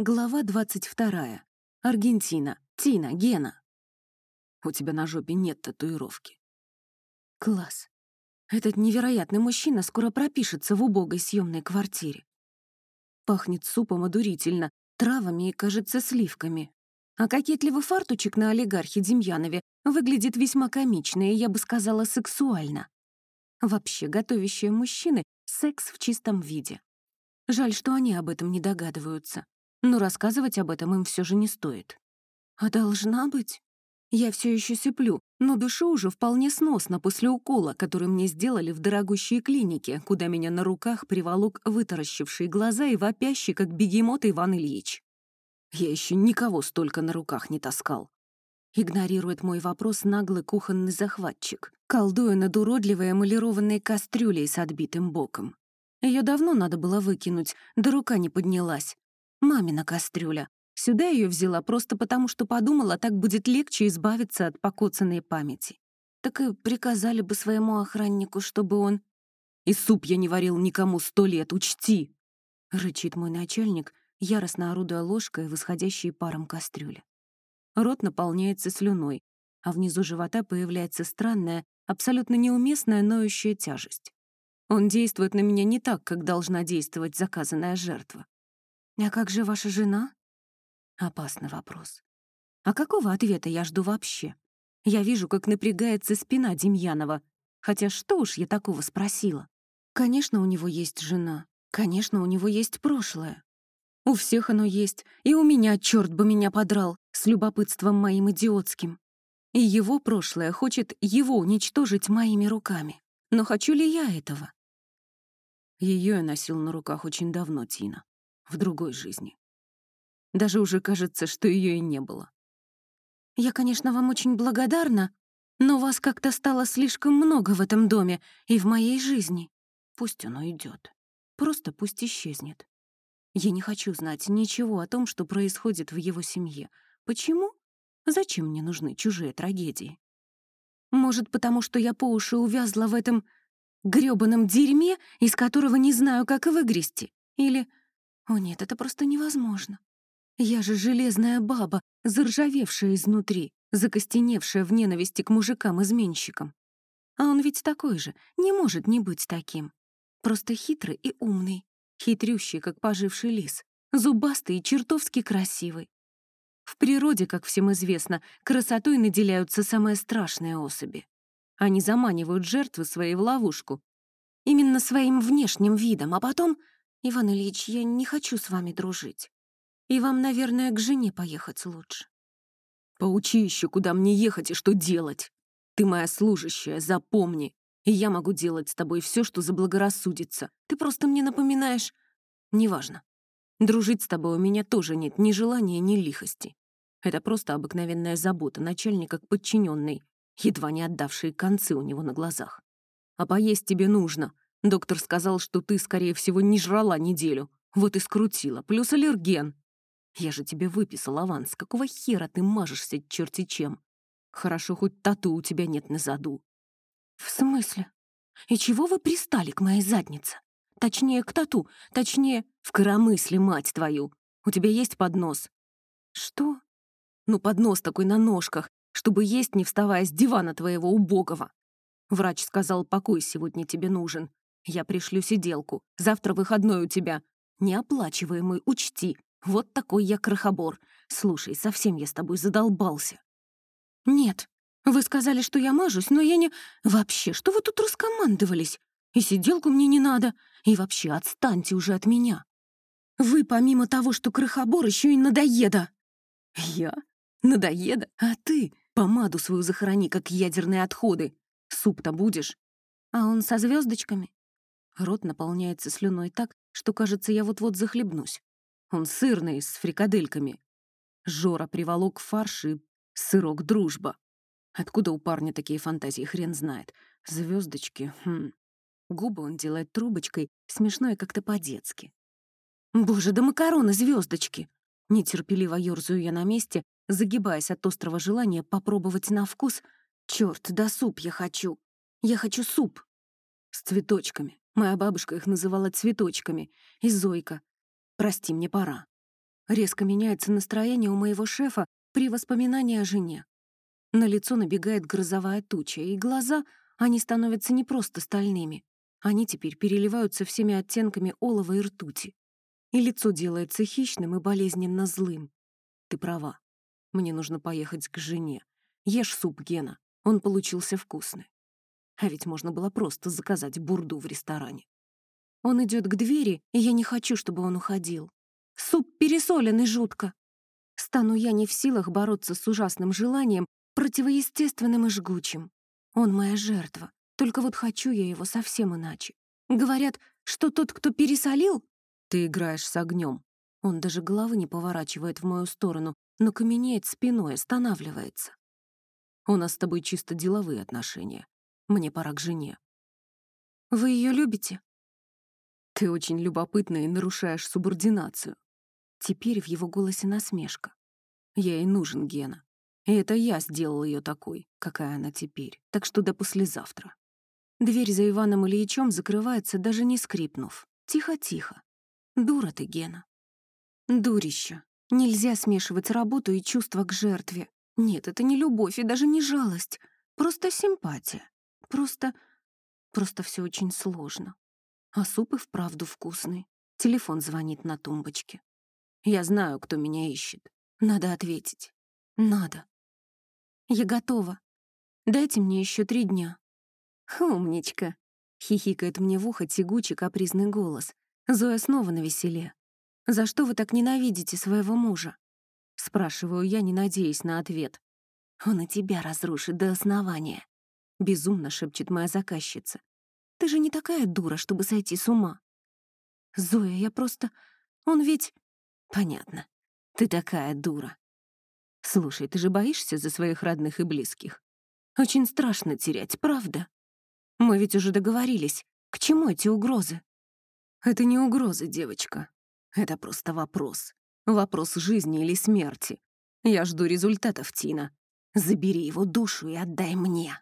Глава 22. Аргентина. Тина, Гена. У тебя на жопе нет татуировки. Класс. Этот невероятный мужчина скоро пропишется в убогой съемной квартире. Пахнет супом одурительно, травами и, кажется, сливками. А кокетливый фартучек на олигархе Демьянове выглядит весьма комично и, я бы сказала, сексуально. Вообще, готовящие мужчины — секс в чистом виде. Жаль, что они об этом не догадываются но рассказывать об этом им все же не стоит. А должна быть? Я все еще сыплю, но душу уже вполне сносно после укола, который мне сделали в дорогущей клинике, куда меня на руках приволок вытаращивший глаза и вопящий, как бегемот Иван Ильич. Я еще никого столько на руках не таскал. Игнорирует мой вопрос наглый кухонный захватчик, колдуя над уродливой эмалированной кастрюлей с отбитым боком. Ее давно надо было выкинуть, да рука не поднялась, Мамина кастрюля. Сюда ее взяла просто потому, что подумала, так будет легче избавиться от покоцанной памяти. Так и приказали бы своему охраннику, чтобы он... «И суп я не варил никому сто лет, учти!» — рычит мой начальник, яростно орудуя ложкой в исходящей паром кастрюле. Рот наполняется слюной, а внизу живота появляется странная, абсолютно неуместная ноющая тяжесть. Он действует на меня не так, как должна действовать заказанная жертва. «А как же ваша жена?» Опасный вопрос. А какого ответа я жду вообще? Я вижу, как напрягается спина Демьянова. Хотя что уж я такого спросила? Конечно, у него есть жена. Конечно, у него есть прошлое. У всех оно есть, и у меня, черт бы меня подрал, с любопытством моим идиотским. И его прошлое хочет его уничтожить моими руками. Но хочу ли я этого? Ее я носил на руках очень давно, Тина в другой жизни. Даже уже кажется, что ее и не было. «Я, конечно, вам очень благодарна, но вас как-то стало слишком много в этом доме и в моей жизни. Пусть оно идет, Просто пусть исчезнет. Я не хочу знать ничего о том, что происходит в его семье. Почему? Зачем мне нужны чужие трагедии? Может, потому что я по уши увязла в этом грёбаном дерьме, из которого не знаю, как выгрести? Или о нет, это просто невозможно. Я же железная баба, заржавевшая изнутри, закостеневшая в ненависти к мужикам-изменщикам. А он ведь такой же, не может не быть таким. Просто хитрый и умный, хитрющий, как поживший лис, зубастый и чертовски красивый. В природе, как всем известно, красотой наделяются самые страшные особи. Они заманивают жертвы своей в ловушку. Именно своим внешним видом, а потом «Иван Ильич, я не хочу с вами дружить. И вам, наверное, к жене поехать лучше». «Поучи еще, куда мне ехать и что делать. Ты моя служащая, запомни. И я могу делать с тобой все, что заблагорассудится. Ты просто мне напоминаешь... Неважно. Дружить с тобой у меня тоже нет ни желания, ни лихости. Это просто обыкновенная забота начальника к подчиненной, едва не отдавшие концы у него на глазах. А поесть тебе нужно, Доктор сказал, что ты, скорее всего, не жрала неделю. Вот и скрутила. Плюс аллерген. Я же тебе выписал аванс. Какого хера ты мажешься черти чем? Хорошо, хоть тату у тебя нет на заду. В смысле? И чего вы пристали к моей заднице? Точнее, к тату. Точнее, в коромысле, мать твою. У тебя есть поднос? Что? Ну, поднос такой на ножках, чтобы есть, не вставая с дивана твоего убогого. Врач сказал, покой сегодня тебе нужен. Я пришлю сиделку. Завтра выходной у тебя. Неоплачиваемый, учти. Вот такой я крохобор. Слушай, совсем я с тобой задолбался. Нет, вы сказали, что я мажусь, но я не... Вообще, что вы тут раскомандовались? И сиделку мне не надо. И вообще, отстаньте уже от меня. Вы, помимо того, что крохобор, еще и надоеда. Я? Надоеда? А ты? Помаду свою захорони, как ядерные отходы. Суп-то будешь? А он со звездочками? Рот наполняется слюной так, что, кажется, я вот-вот захлебнусь. Он сырный, с фрикадельками. Жора приволок фарш и сырок дружба. Откуда у парня такие фантазии, хрен знает. Звездочки, хм. Губы он делает трубочкой, смешно и как-то по-детски. «Боже, да макароны звездочки! Нетерпеливо ёрзаю я на месте, загибаясь от острого желания попробовать на вкус. Черт, да суп я хочу! Я хочу суп!» С цветочками. Моя бабушка их называла цветочками. И Зойка. Прости, мне пора. Резко меняется настроение у моего шефа при воспоминании о жене. На лицо набегает грозовая туча, и глаза, они становятся не просто стальными. Они теперь переливаются всеми оттенками олова и ртути. И лицо делается хищным и болезненно злым. Ты права. Мне нужно поехать к жене. Ешь суп, Гена. Он получился вкусный. А ведь можно было просто заказать бурду в ресторане. Он идет к двери, и я не хочу, чтобы он уходил. Суп пересоленный жутко. Стану я не в силах бороться с ужасным желанием, противоестественным и жгучим. Он моя жертва, только вот хочу я его совсем иначе. Говорят, что тот, кто пересолил... Ты играешь с огнем. Он даже головы не поворачивает в мою сторону, но каменеет спиной, останавливается. У нас с тобой чисто деловые отношения. Мне пора к жене. Вы ее любите? Ты очень любопытна и нарушаешь субординацию. Теперь в его голосе насмешка. Я ей нужен, Гена. И это я сделал ее такой, какая она теперь. Так что до послезавтра. Дверь за Иваном Ильичем закрывается, даже не скрипнув. Тихо-тихо. Дура ты, Гена. Дурище. Нельзя смешивать работу и чувства к жертве. Нет, это не любовь и даже не жалость. Просто симпатия. Просто... Просто все очень сложно. А суп и вправду вкусный. Телефон звонит на тумбочке. Я знаю, кто меня ищет. Надо ответить. Надо. Я готова. Дайте мне еще три дня. Умничка. Хихикает мне в ухо тягучий капризный голос. Зоя снова на веселе. «За что вы так ненавидите своего мужа?» Спрашиваю я, не надеясь на ответ. «Он и тебя разрушит до основания», — безумно шепчет моя заказчица. «Ты же не такая дура, чтобы сойти с ума». «Зоя, я просто... Он ведь...» «Понятно. Ты такая дура. Слушай, ты же боишься за своих родных и близких? Очень страшно терять, правда? Мы ведь уже договорились. К чему эти угрозы?» «Это не угроза, девочка. Это просто вопрос. Вопрос жизни или смерти. Я жду результатов, Тина. Забери его душу и отдай мне.